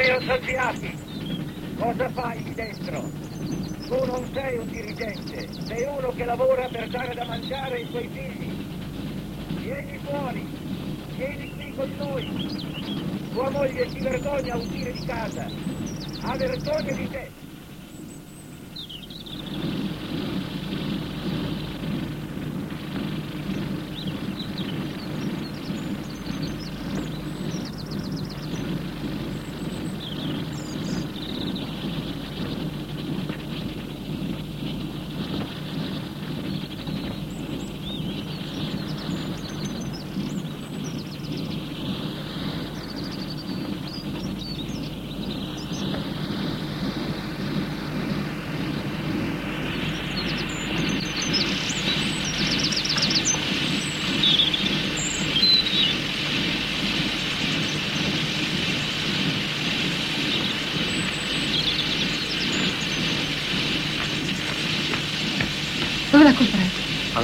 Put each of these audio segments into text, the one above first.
Andrea Saggiati, cosa fai lì dentro? Tu non sei un dirigente, sei uno che lavora per dare da mangiare ai suoi figli. Vieni fuori, vieni qui con noi. Tua moglie si vergogna a uscire di casa, ha vergogna di te.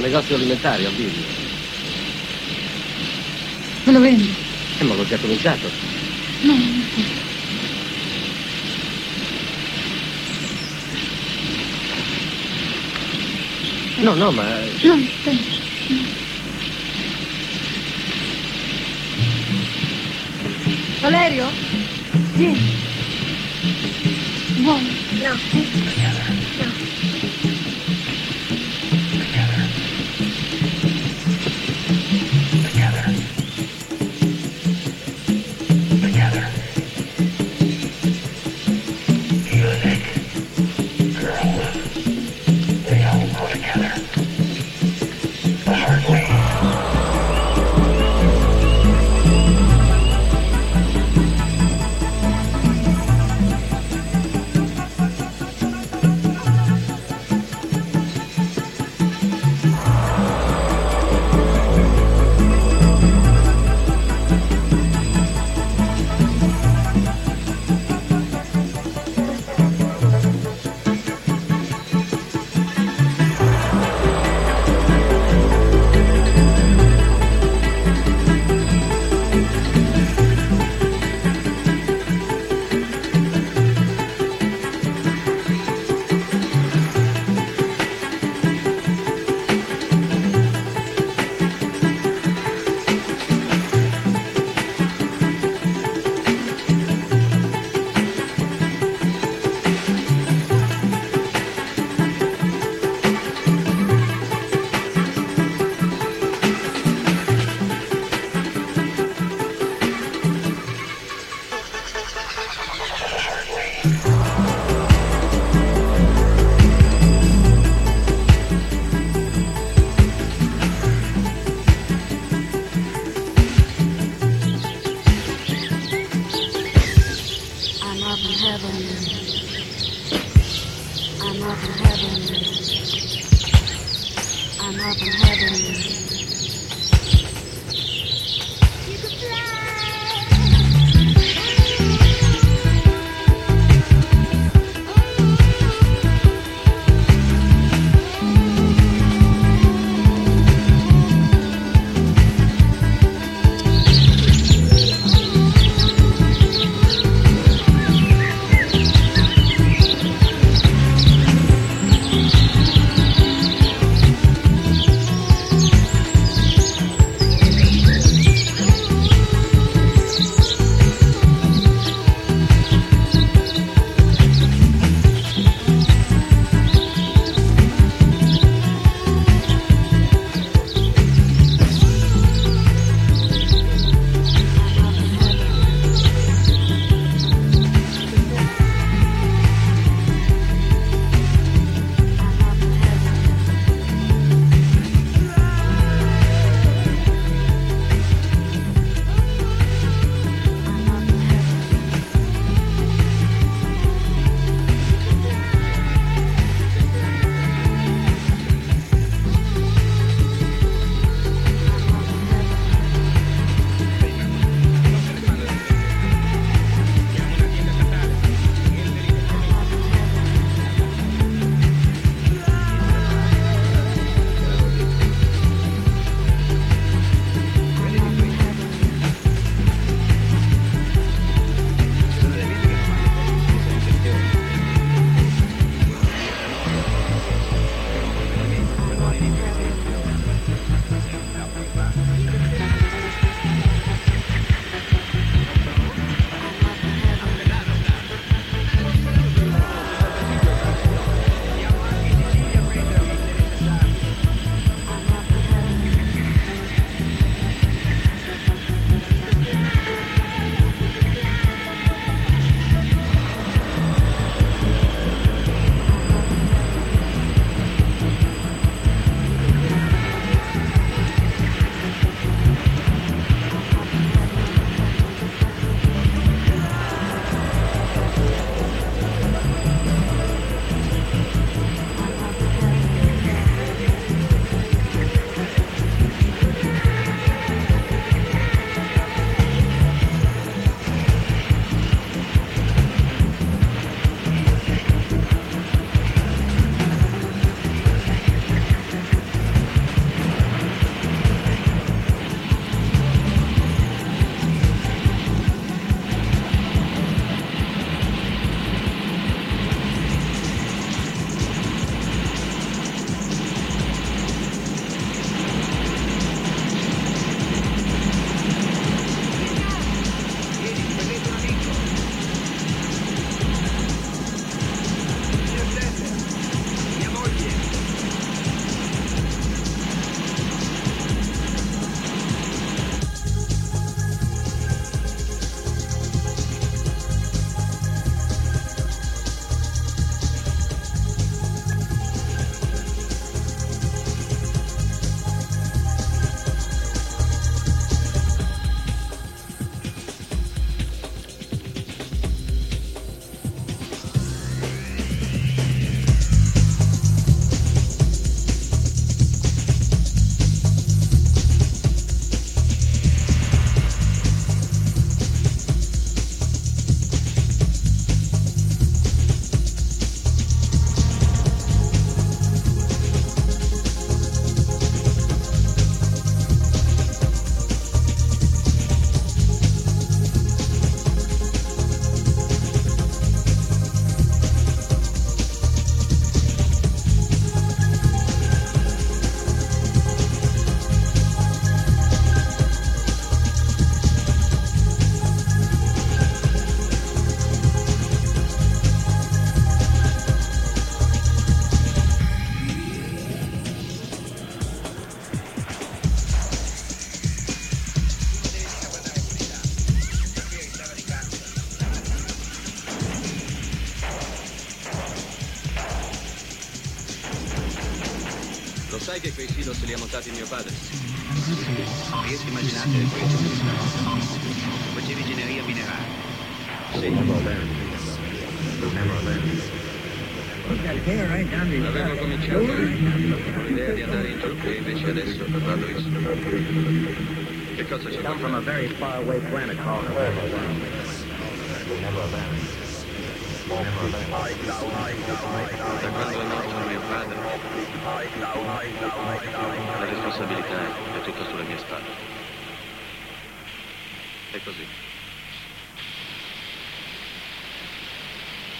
Negozio alimentare, a Billy. Me lo vendi? Eh, ma l'ho già cominciato. No, non può. No, no, ma... No, aspetta. Valerio? Vieni. Vuoi? No. Li ha montati mio padre? Riesci a immaginare questo? Facevi ingegneria minerale. Avevo cominciato con l'idea di andare in giù e invece adesso vado in su. Che cosa c'è?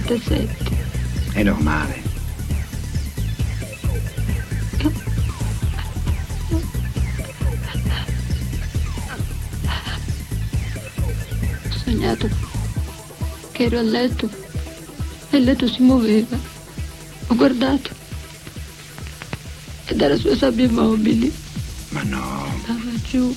37. È normale. Ho sognato che ero a letto e il letto si muoveva. Ho guardato ed era sulle sabbie mobili. Ma no. Stava giù.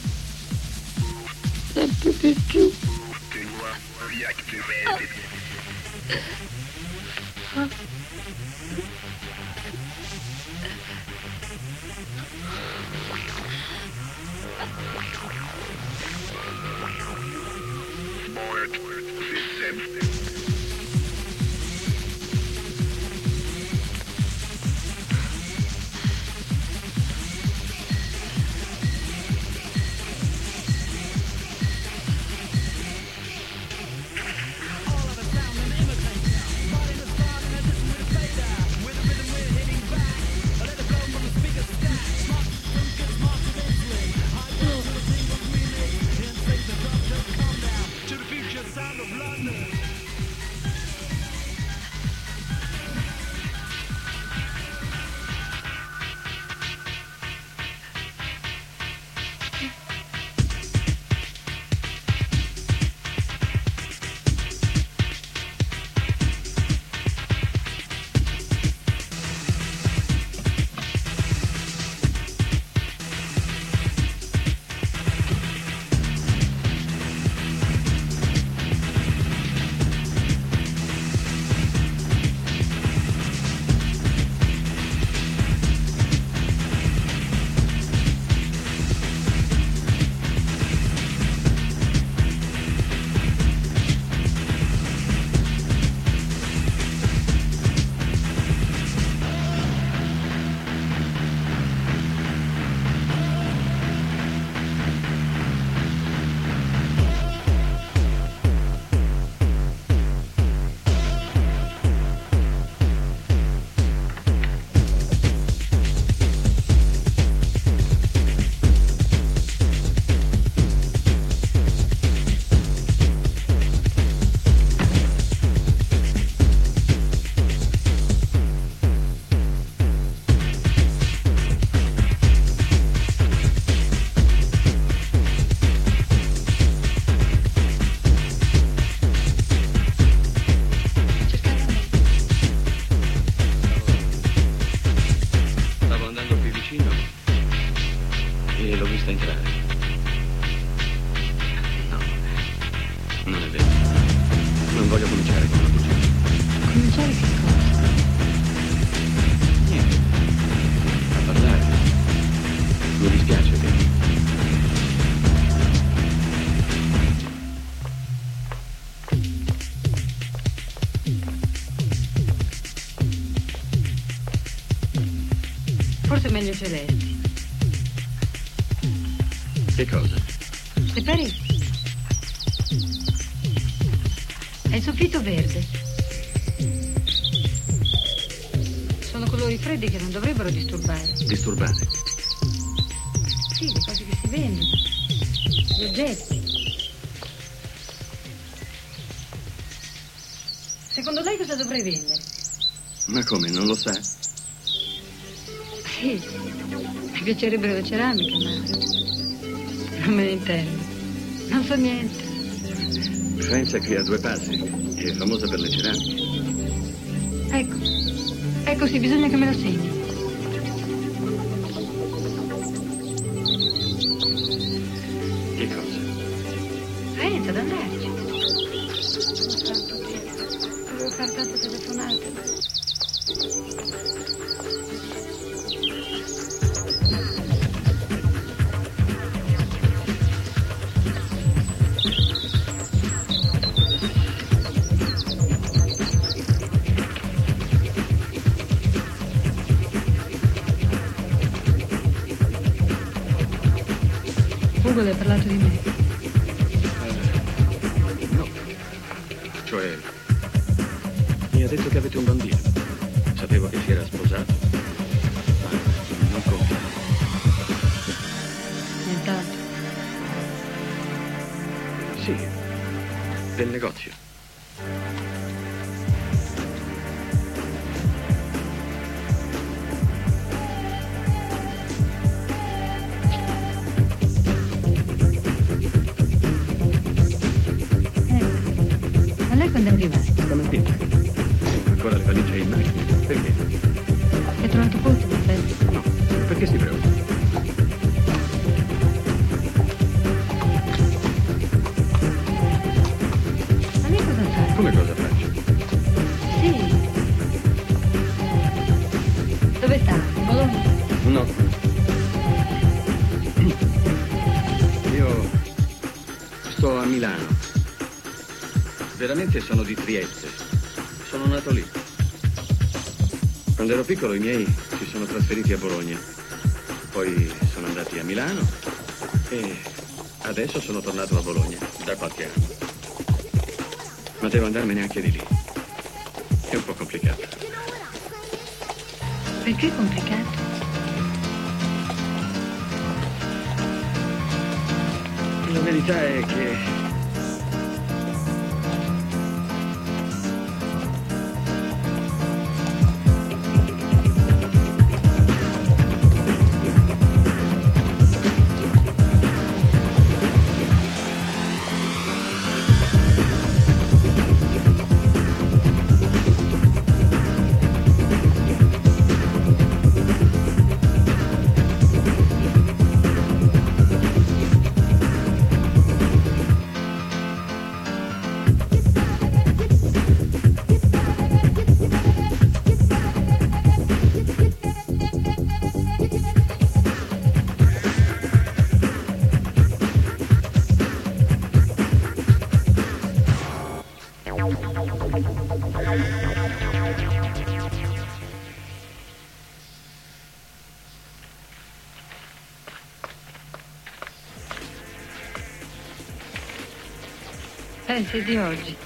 È meglio celesti. Che cosa? Le pareti. E il soffitto verde. Sono colori freddi che non dovrebbero disturbare. Disturbare. Sì, le cose che si vendono. Gli oggetti. Secondo lei cosa dovrei vendere? Ma come, non lo sa? Piacerebbero le ceramiche, ma non me ne intendo. Non so niente. Pensa qui a due passi. È famosa per le ceramiche. Ecco, ecco sì, bisogna che me lo segni. Ugo le ha parlato di me. No. Cioè, mi ha detto che avete un bambino. Sapevo che si era sposato. Ma non confido. Nient'altro. Sì, del negozio. piccolo i miei si sono trasferiti a Bologna, poi sono andati a Milano e adesso sono tornato a Bologna da qualche anno. Ma devo andarmene anche di lì. È un po' complicato. Perché complicato? La verità è che di oggi.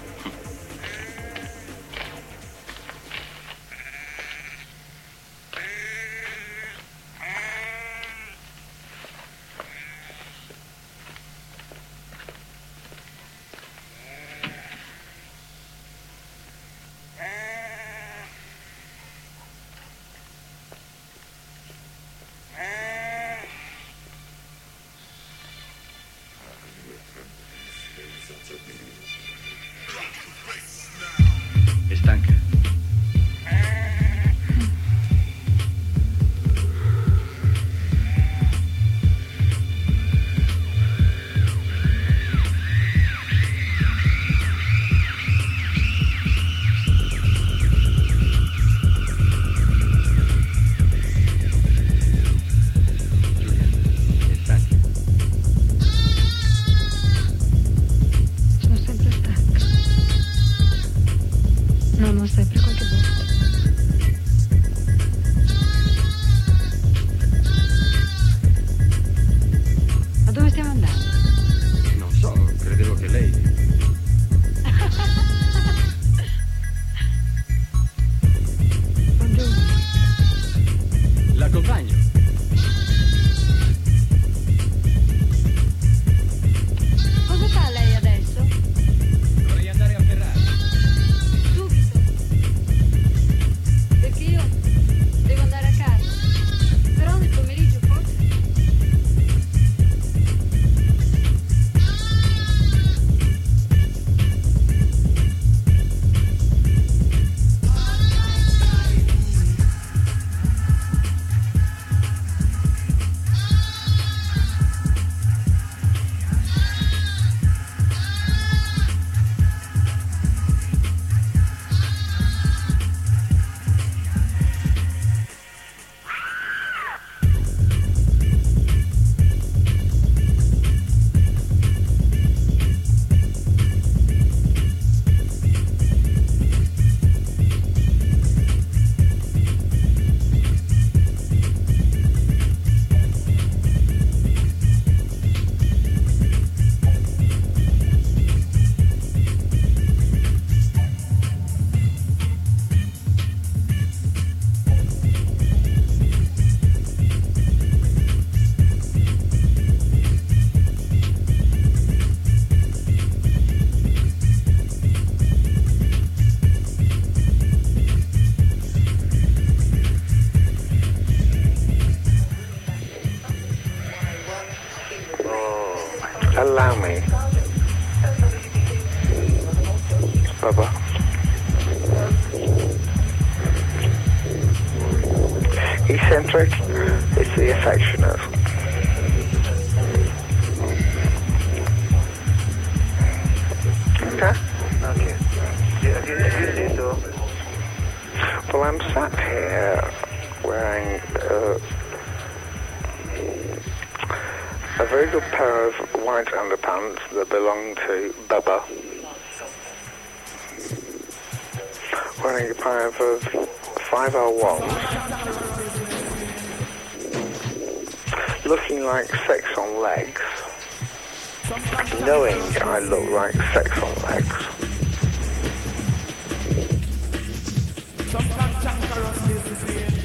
Well, I'm sat here wearing uh, a very good pair of white underpants that belong to Bubba. Wearing a pair of 501s. Looking like sex on legs. Knowing I look like sex on legs. just can't conquer us this.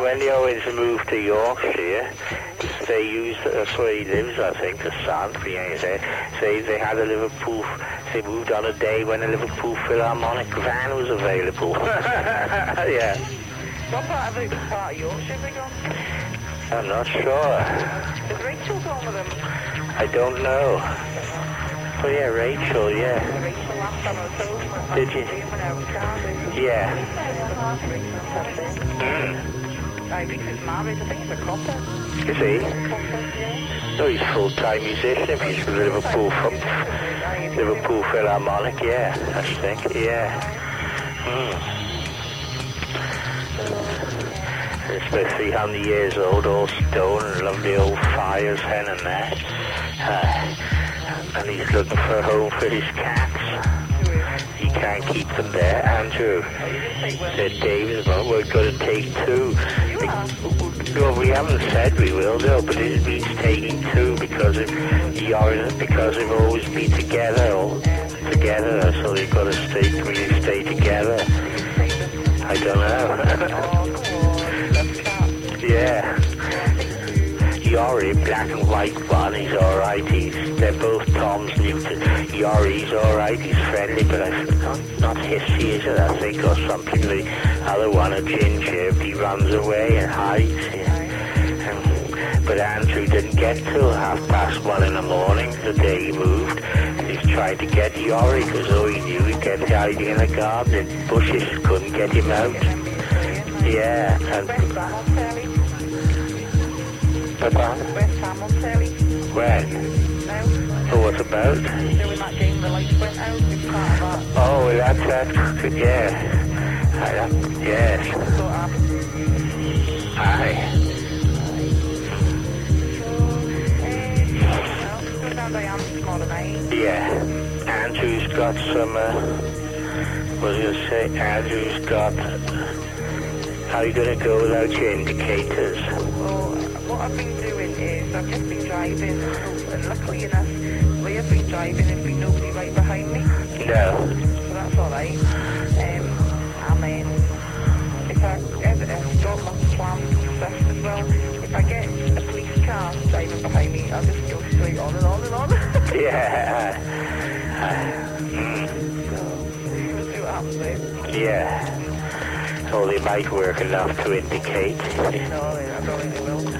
when the Owens moved to Yorkshire, they used, that's where he lives, I think, the son, they, they had a Liverpool, they moved on a day when a Liverpool Philharmonic van was available. yeah. What part of, part of Yorkshire they gone? I'm not sure. Is Rachel gone with them? I don't know. Oh yeah, Rachel, yeah. Rachel last time I was Did you? Yeah typing since I think he's a copper. Is he? No, he's full-time musician. He's from Liverpool, from Liverpool Philharmonic, yeah, I think, yeah. Hmm. It's about 300 years old, all stone lovely old fires hen and that. Uh, and he's looking for a home for his cats he can't keep them there. Andrew said, "David, well, we're going to take two. Well, we haven't said we will, no, but it means taking two because of you're, because they've always been together, all together, so they've got to stay, really stay together. I don't know. yeah. Yori, black and white one, he's alright. They're both Tom's Newton. Yori's alright, he's friendly, but I not not hissy is it, I think, or something. The other one, a ginger, he runs away and hides. Yeah. Um, but Andrew didn't get till half past one in the morning the day he moved. And he's trying to get Yori because all he knew he'd get hiding in the garden. Bushes couldn't get him out. Yeah, and Ham on telly. When? No. Oh, what about? Doing that game, the lights went out. It's part of that. Oh, that's that. Yeah. I, that, yes. So happened. Aye. Go down Diane's tomorrow night. Yeah. Andrew's got some, uh, what was I going to say? Andrew's got, how are you going to go without your indicators? Well, what I've been doing is I've just been driving, and luckily enough, we have been driving and been nobody right behind me. No. So that's all right. Um, and then if I ever I've got my plans and stuff as well, if I get a police car driving behind me, I'll just go straight on and on and on. Yeah. We'll see what happens then. Yeah. Oh, they might work enough to indicate. No, I don't think they will.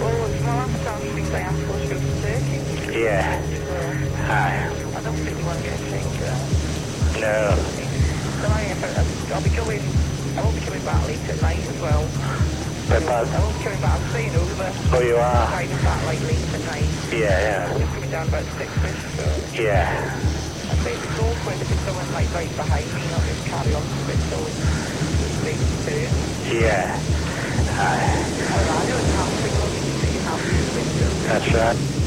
Oh, it's my last time. Yeah. Aye. I don't think you want to get change. No. So I'll, I'll be going, I won't be coming back late at night as well. I won't coming back, I'm staying over. oh, you are? Driving back late. Yeah, I'm just coming down about six-ish, so. yeah. Yeah. I say it's awkward if someone like right behind me, I'll just carry on to it straight. Yeah. Know That's right.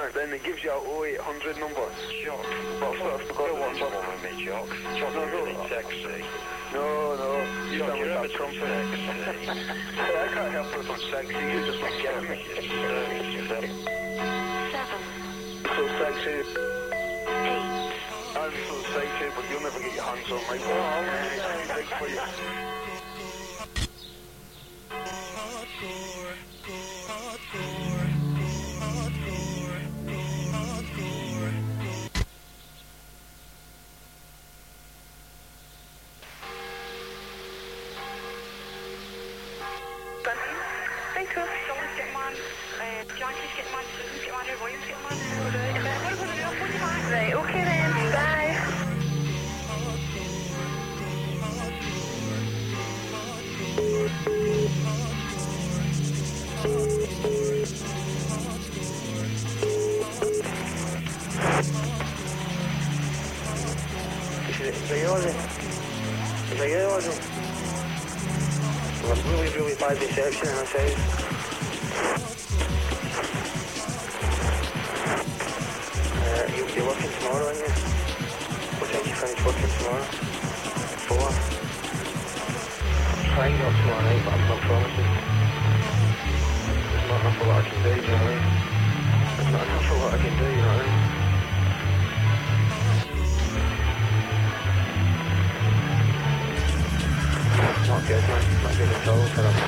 Three. Then it gives you a 0800 number. Jock. But I thought I forgot Go the watch number. with me, Jock. Jock No, no, really sexy. No, no. You don't have a trumpet. I can't help it if I'm sexy. You just don't get me. Seven. So sexy. Eight. I'm so sexy, but you'll never get your hands on my ball. I'm big for you. Man. Not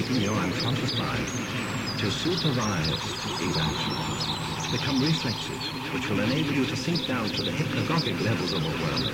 keeping your unconscious mind to supervise eventually. Become reflexive, which will enable you to sink down to the hypnagogic levels of awareness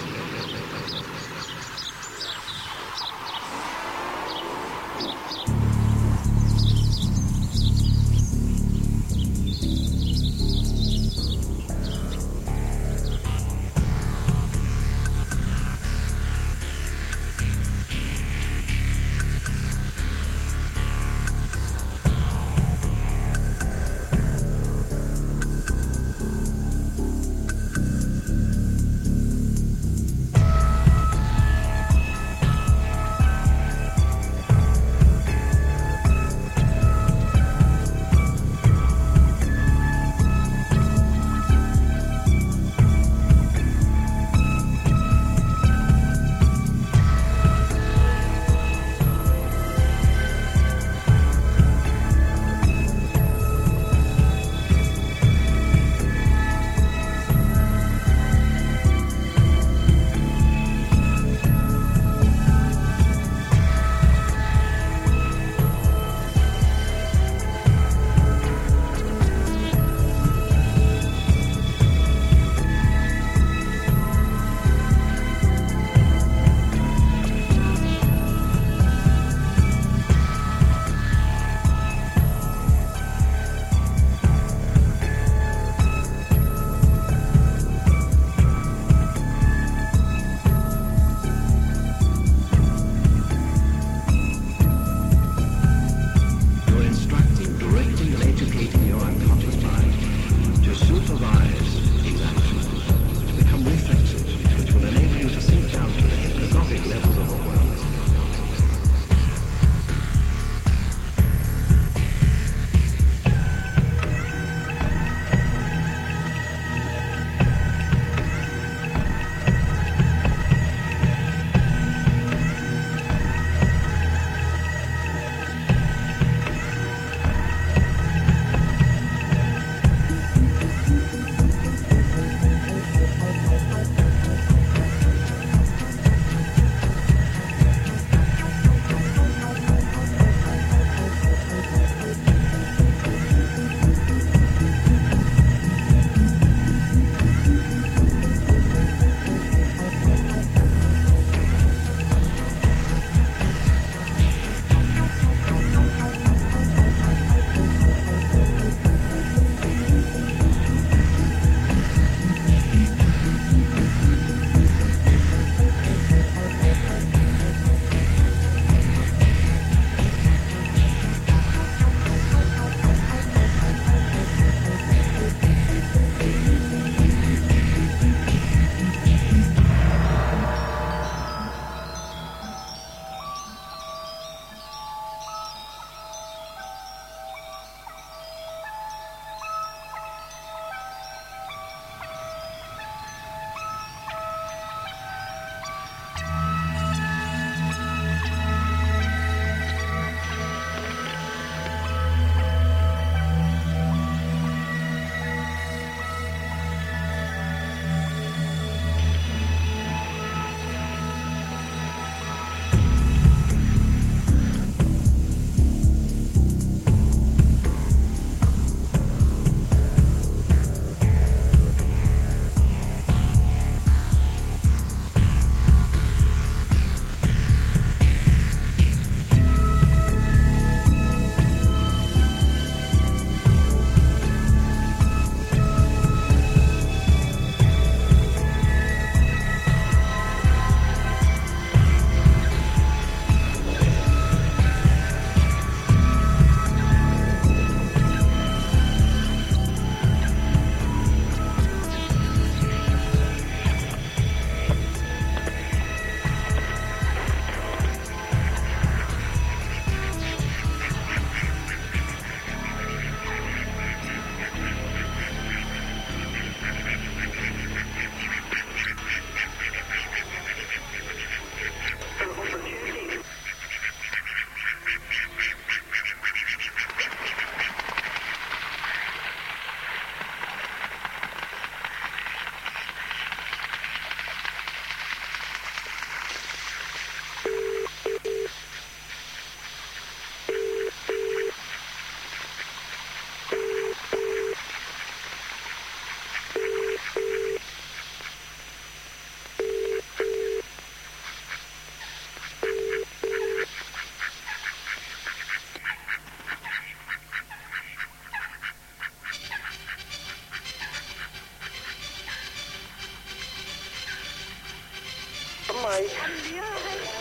mais.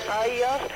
Aí ó.